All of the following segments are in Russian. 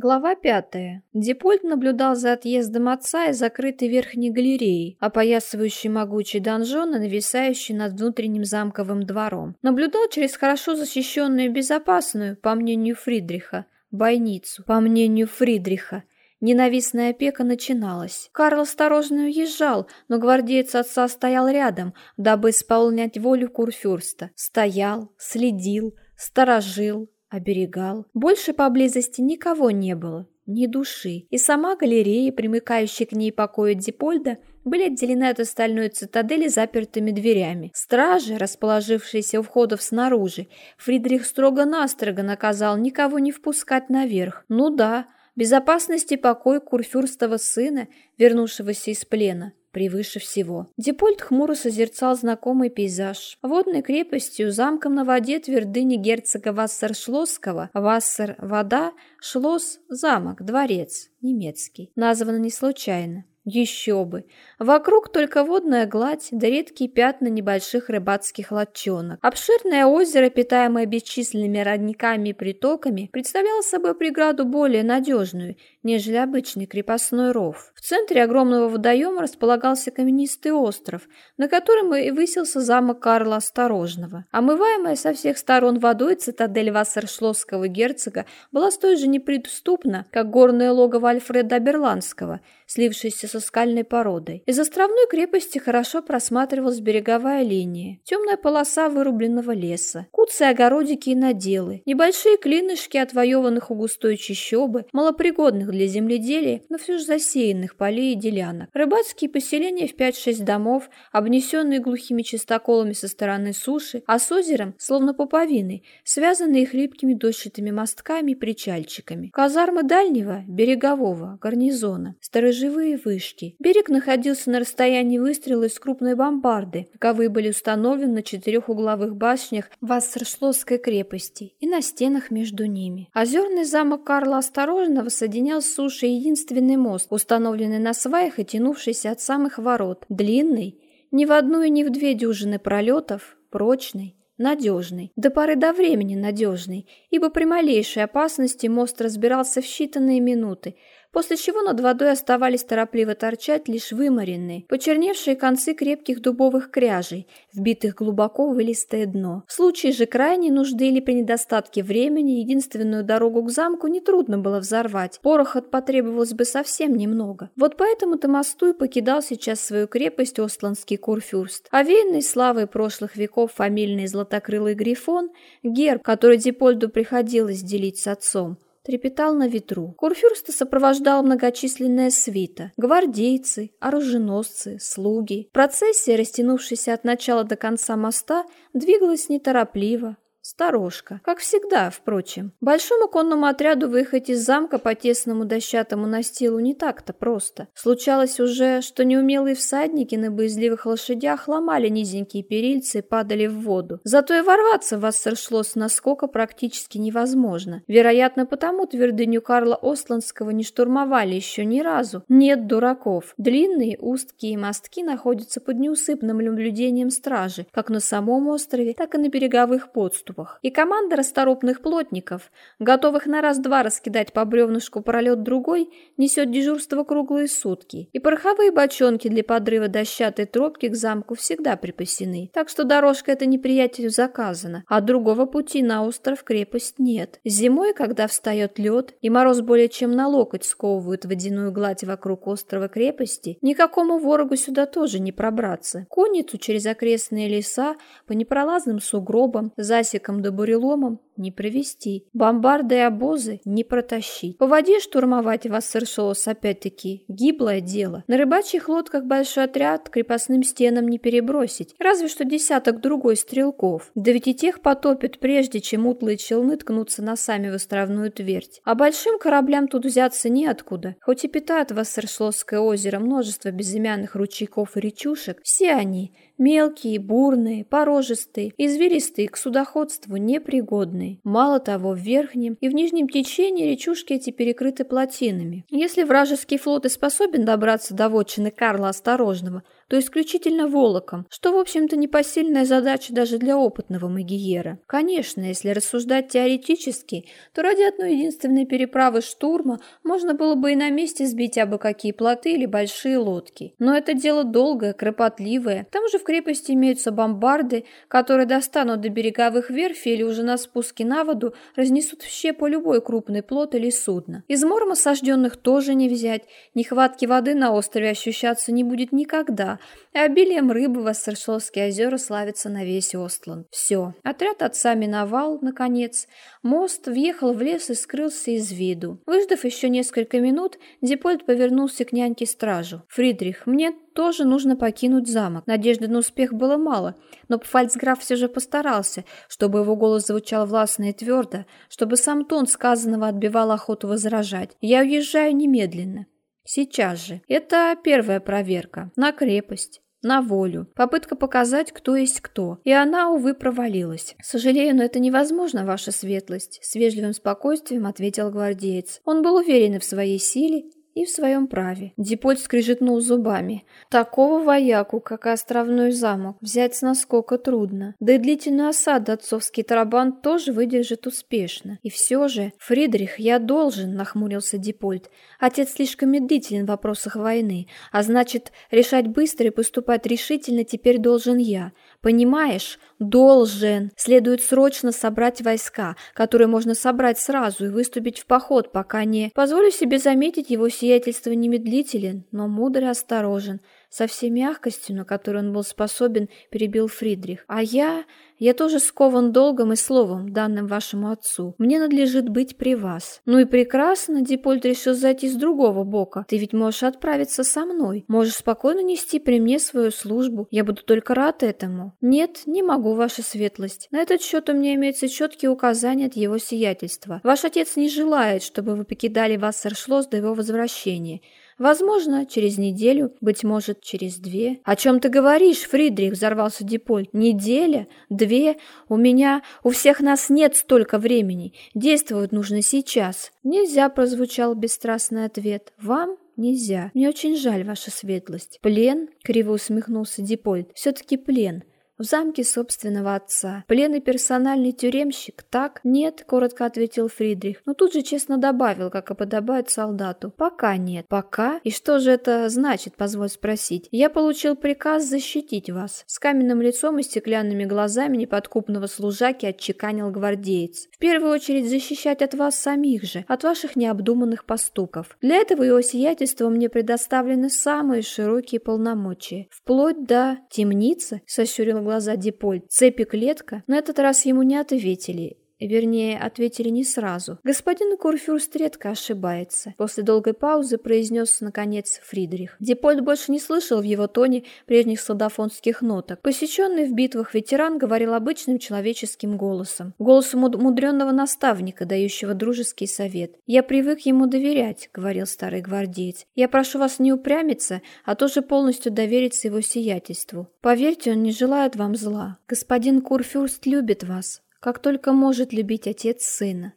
Глава пятая. Депольт наблюдал за отъездом отца из закрытой верхней галереи, опоясывающей могучий донжон и нависающий над внутренним замковым двором. Наблюдал через хорошо защищенную и безопасную, по мнению Фридриха, бойницу. По мнению Фридриха, Ненавистная опека начиналась. Карл осторожно уезжал, но гвардеец отца стоял рядом, дабы исполнять волю курфюрста. Стоял, следил, сторожил, оберегал. Больше поблизости никого не было, ни души. И сама галерея, примыкающая к ней покои Дипольда, были отделены от остальной цитадели запертыми дверями. Стражи, расположившиеся у входов снаружи, Фридрих строго-настрого наказал никого не впускать наверх. Ну да, безопасность и покой курфюрстова сына, вернувшегося из плена, превыше всего. Депольт хмуро созерцал знакомый пейзаж. Водной крепостью, замком на воде твердыни герцога Вассершлосского, Вассер – вода, Шлосс – замок, дворец, немецкий. Названо не случайно. Еще бы! Вокруг только водная гладь, да редкие пятна небольших рыбацких лодчонок. Обширное озеро, питаемое бесчисленными родниками и притоками, представляло собой преграду более надежную, нежели обычный крепостной ров. В центре огромного водоема располагался каменистый остров, на котором и высился замок Карла Осторожного. Омываемая со всех сторон водой цитадель Вассершлосского герцога была столь же неприступна, как горное логово Альфреда Берландского, слившееся со скальной породой. Из островной крепости хорошо просматривалась береговая линия, темная полоса вырубленного леса, куцы огородики и наделы, небольшие клинышки отвоеванных у густой чащобы, малопригодных для земледелия, но все же засеянных полей и делянок. Рыбацкие поселения в 5-6 домов, обнесенные глухими чистоколами со стороны суши, а с озером, словно пуповиной, связанные хлипкими дощатыми мостками и причальчиками. Казармы дальнего, берегового, гарнизона, сторожевые вышки. Берег находился на расстоянии выстрела из крупной бомбарды, каковые были установлены на четырех угловых башнях Вассершлосской крепости и на стенах между ними. Озерный замок Карла Осторожного соединял с сушей единственный мост, установленный на сваях и тянувшийся от самых ворот. Длинный, ни в одну и ни в две дюжины пролетов, прочный, надежный, до поры до времени надежный, ибо при малейшей опасности мост разбирался в считанные минуты, после чего над водой оставались торопливо торчать лишь выморенные, почерневшие концы крепких дубовых кряжей, вбитых глубоко в листое дно. В случае же крайней нужды или при недостатке времени единственную дорогу к замку нетрудно было взорвать, пороха потребовалось бы совсем немного. Вот поэтому-то мосту и покидал сейчас свою крепость Остландский курфюрст. Овеянный славой прошлых веков фамильный златокрылый грифон, герб, который Дипольду приходилось делить с отцом, трепетал на ветру. Курфюрста сопровождал многочисленная свита, гвардейцы, оруженосцы, слуги. Процессия, растянувшаяся от начала до конца моста, двигалась неторопливо, Сторожка. Как всегда, впрочем. Большому конному отряду выехать из замка по тесному дощатому настилу не так-то просто. Случалось уже, что неумелые всадники на боязливых лошадях ломали низенькие перильцы и падали в воду. Зато и ворваться в Вассершлосс насколько практически невозможно. Вероятно, потому твердыню Карла Остландского не штурмовали еще ни разу. Нет дураков. Длинные узкие мостки находятся под неусыпным наблюдением стражи, как на самом острове, так и на береговых подступах трупах, и команда расторопных плотников, готовых на раз-два раскидать по бревнышку пролет другой, несет дежурство круглые сутки, и пороховые бочонки для подрыва дощатой тропки к замку всегда припасены, так что дорожка эта неприятелю заказана, а другого пути на остров-крепость нет. Зимой, когда встает лед, и мороз более чем на локоть сковывают водяную гладь вокруг острова-крепости, никакому ворогу сюда тоже не пробраться. Конницу через окрестные леса по непролазным сугробам, засекам шлейком да буреломом не провести, бомбарды и обозы не протащить. По воде штурмовать Вассершоус опять-таки гиблое дело. На рыбачьих лодках большой отряд крепостным стенам не перебросить, разве что десяток другой стрелков. Да ведь и тех потопят, прежде чем утлые челны ткнутся носами в островную твердь. А большим кораблям тут взяться неоткуда. Хоть и питает Вассершлосское озеро множество безымянных ручейков и речушек, все они мелкие, бурные, порожистые, извилистые к судоходству непригодные длинной. Мало того, в верхнем и в нижнем течении речушки эти перекрыты плотинами. Если вражеский флот и способен добраться до вотчины Карла Осторожного, то исключительно волоком, что, в общем-то, непосильная задача даже для опытного магиера. Конечно, если рассуждать теоретически, то ради одной единственной переправы штурма можно было бы и на месте сбить абы какие плоты или большие лодки. Но это дело долгое, кропотливое. К тому же в крепости имеются бомбарды, которые достанут до береговых верфей или уже на спуске на воду разнесут в щепу любой крупный плот или судно. Из морма сожженных тоже не взять, нехватки воды на острове ощущаться не будет никогда, и обилием рыбы Вассершовские озера славятся на весь Остланд. Все, отряд отца миновал, наконец, мост въехал в лес и скрылся из виду. Выждав еще несколько минут, Дипольд повернулся к няньке-стражу. «Фридрих, мне тоже нужно покинуть замок. Надежды на успех было мало, но Пфальцграф все же постарался, чтобы его голос звучал властно и твердо, чтобы сам тон сказанного отбивал охоту возражать. «Я уезжаю немедленно». Сейчас же. Это первая проверка. На крепость на волю. Попытка показать, кто есть кто. И она, увы, провалилась. «Сожалею, но это невозможно, ваша светлость», — с вежливым спокойствием ответил гвардеец. Он был уверен в своей силе и в своем праве. Дипольт скрежетнул зубами. Такого вояку, как и островной замок, взять с наскока трудно. Да и длительную осаду отцовский тарабан тоже выдержит успешно. И все же, Фридрих, я должен, нахмурился Дипольт. Отец слишком медлителен в вопросах войны, а значит, решать быстро и поступать решительно теперь должен я. Понимаешь? Должен. Следует срочно собрать войска, которые можно собрать сразу и выступить в поход, пока не... Позволю себе заметить, его сиятельство немедлителен, но мудр и осторожен. Со всей мягкостью, на которую он был способен, перебил Фридрих. А я... Я тоже скован долгом и словом, данным вашему отцу. Мне надлежит быть при вас. Ну и прекрасно, Дипольд решил зайти с другого бока. Ты ведь можешь отправиться со мной. Можешь спокойно нести при мне свою службу. Я буду только рад этому. Нет, не могу, ваша светлость. На этот счет у меня имеются четкие указания от его сиятельства. Ваш отец не желает, чтобы вы покидали Вассершлосс до его возвращения. Возможно, через неделю, быть может, через две. О чем ты говоришь, Фридрих? Взорвался Диполь. Неделя? Две? У меня, у всех нас нет столько времени. Действовать нужно сейчас. Нельзя, прозвучал бесстрастный ответ. Вам нельзя. Мне очень жаль, ваша светлость. Плен? Криво усмехнулся Дипольд. Все-таки плен в замке собственного отца. Пленный персональный тюремщик, так? Нет, коротко ответил Фридрих, но тут же честно добавил, как и подобает солдату. Пока нет. Пока? И что же это значит, позволь спросить? Я получил приказ защитить вас. С каменным лицом и стеклянными глазами неподкупного служаки отчеканил гвардеец. В первую очередь защищать от вас самих же, от ваших необдуманных поступков. Для этого его сиятельства мне предоставлены самые широкие полномочия. Вплоть до темницы, сощурил глаза Диполь. Цепи клетка? На этот раз ему не ответили, Вернее, ответили не сразу. Господин Курфюрст редко ошибается. После долгой паузы произнес, наконец, Фридрих. Депольд больше не слышал в его тоне прежних солдафонских ноток. Посещенный в битвах ветеран говорил обычным человеческим голосом. Голосом мудренного наставника, дающего дружеский совет. «Я привык ему доверять», — говорил старый гвардеец. «Я прошу вас не упрямиться, а тоже полностью довериться его сиятельству. Поверьте, он не желает вам зла. Господин Курфюрст любит вас» как только может любить отец сына.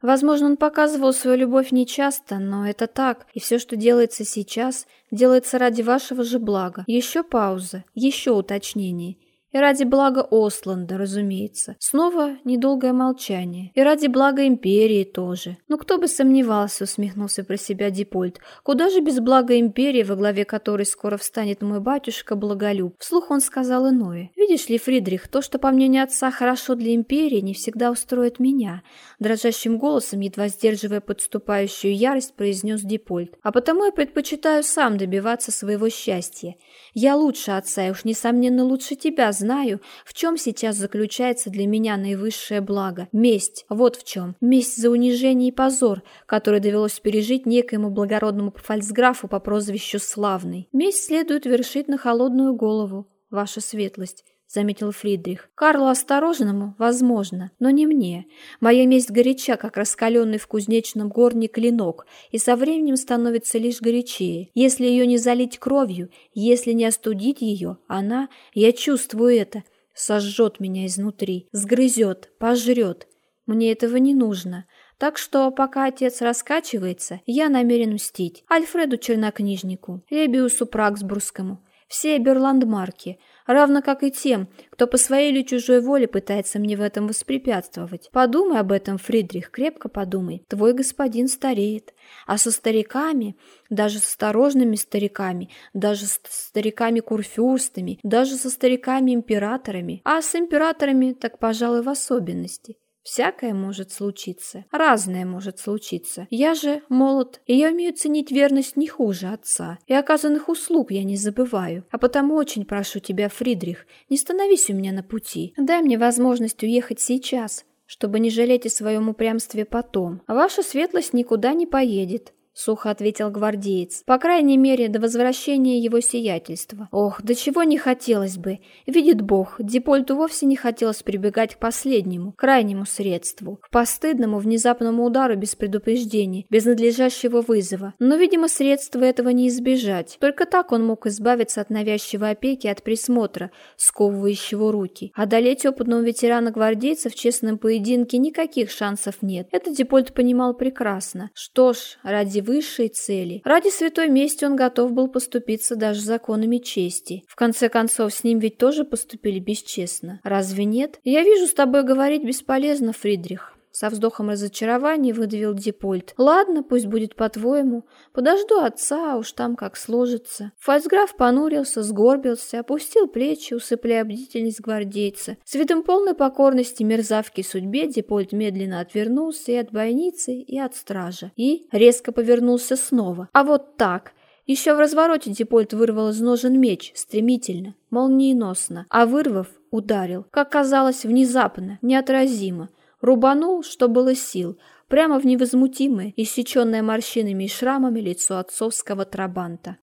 Возможно, он показывал свою любовь нечасто, но это так, и все, что делается сейчас, делается ради вашего же блага. Еще пауза, еще уточнение – и ради блага Осланда, разумеется. Снова недолгое молчание. И ради блага Империи тоже. Ну кто бы сомневался, усмехнулся про себя Дипольд. Куда же без блага Империи, во главе которой скоро встанет мой батюшка Благолюб? Вслух он сказал иное. Видишь ли, Фридрих, то, что по мнению отца хорошо для Империи, не всегда устроит меня. Дрожащим голосом, едва сдерживая подступающую ярость, произнес Дипольд. А потому я предпочитаю сам добиваться своего счастья. Я лучше отца, и уж несомненно лучше тебя, знаю, в чем сейчас заключается для меня наивысшее благо. Месть, вот в чем. Месть за унижение и позор, который довелось пережить некоему благородному фальцграфу по прозвищу Славный. Месть следует вершить на холодную голову, ваша светлость заметил Фридрих. Карлу Осторожному, возможно, но не мне. Моя месть горяча, как раскаленный в кузнечном горне клинок, и со временем становится лишь горячее. Если ее не залить кровью, если не остудить ее, она, я чувствую это, сожжет меня изнутри, сгрызет, пожрет. Мне этого не нужно. Так что, пока отец раскачивается, я намерен мстить Альфреду Чернокнижнику, Лебиусу Праксбургскому, все Берландмарки, равно как и тем, кто по своей или чужой воле пытается мне в этом воспрепятствовать. Подумай об этом, Фридрих, крепко подумай. Твой господин стареет, а со стариками, даже с осторожными стариками, даже с стариками-курфюрстами, даже со стариками-императорами, а с императорами так, пожалуй, в особенности. Всякое может случиться, разное может случиться. Я же молод, и я умею ценить верность не хуже отца, и оказанных услуг я не забываю. А потому очень прошу тебя, Фридрих, не становись у меня на пути. Дай мне возможность уехать сейчас, чтобы не жалеть о своем упрямстве потом. Ваша светлость никуда не поедет. — сухо ответил гвардеец. «По крайней мере, до возвращения его сиятельства. Ох, до чего не хотелось бы. Видит Бог, Дипольту вовсе не хотелось прибегать к последнему, крайнему средству, к постыдному внезапному удару без предупреждения, без надлежащего вызова. Но, видимо, средства этого не избежать. Только так он мог избавиться от навязчивой опеки от присмотра, сковывающего руки. Одолеть опытного ветерана-гвардейца в честном поединке никаких шансов нет. Это Дипольт понимал прекрасно. Что ж, ради высшей цели. Ради святой мести он готов был поступиться даже законами чести. В конце концов, с ним ведь тоже поступили бесчестно. Разве нет? Я вижу, с тобой говорить бесполезно, Фридрих. Со вздохом разочарования выдавил Дипольт. «Ладно, пусть будет по-твоему. Подожду отца, уж там как сложится». Фальцграф понурился, сгорбился, опустил плечи, усыпляя бдительность гвардейца. С видом полной покорности мерзавки судьбе Дипольт медленно отвернулся и от бойницы, и от стража. И резко повернулся снова. А вот так... Еще в развороте Дипольт вырвал из ножен меч, стремительно, молниеносно, а вырвав, ударил, как казалось, внезапно, неотразимо, Рубанул, что было сил, прямо в невозмутимое, иссеченное морщинами и шрамами лицо отцовского трабанта.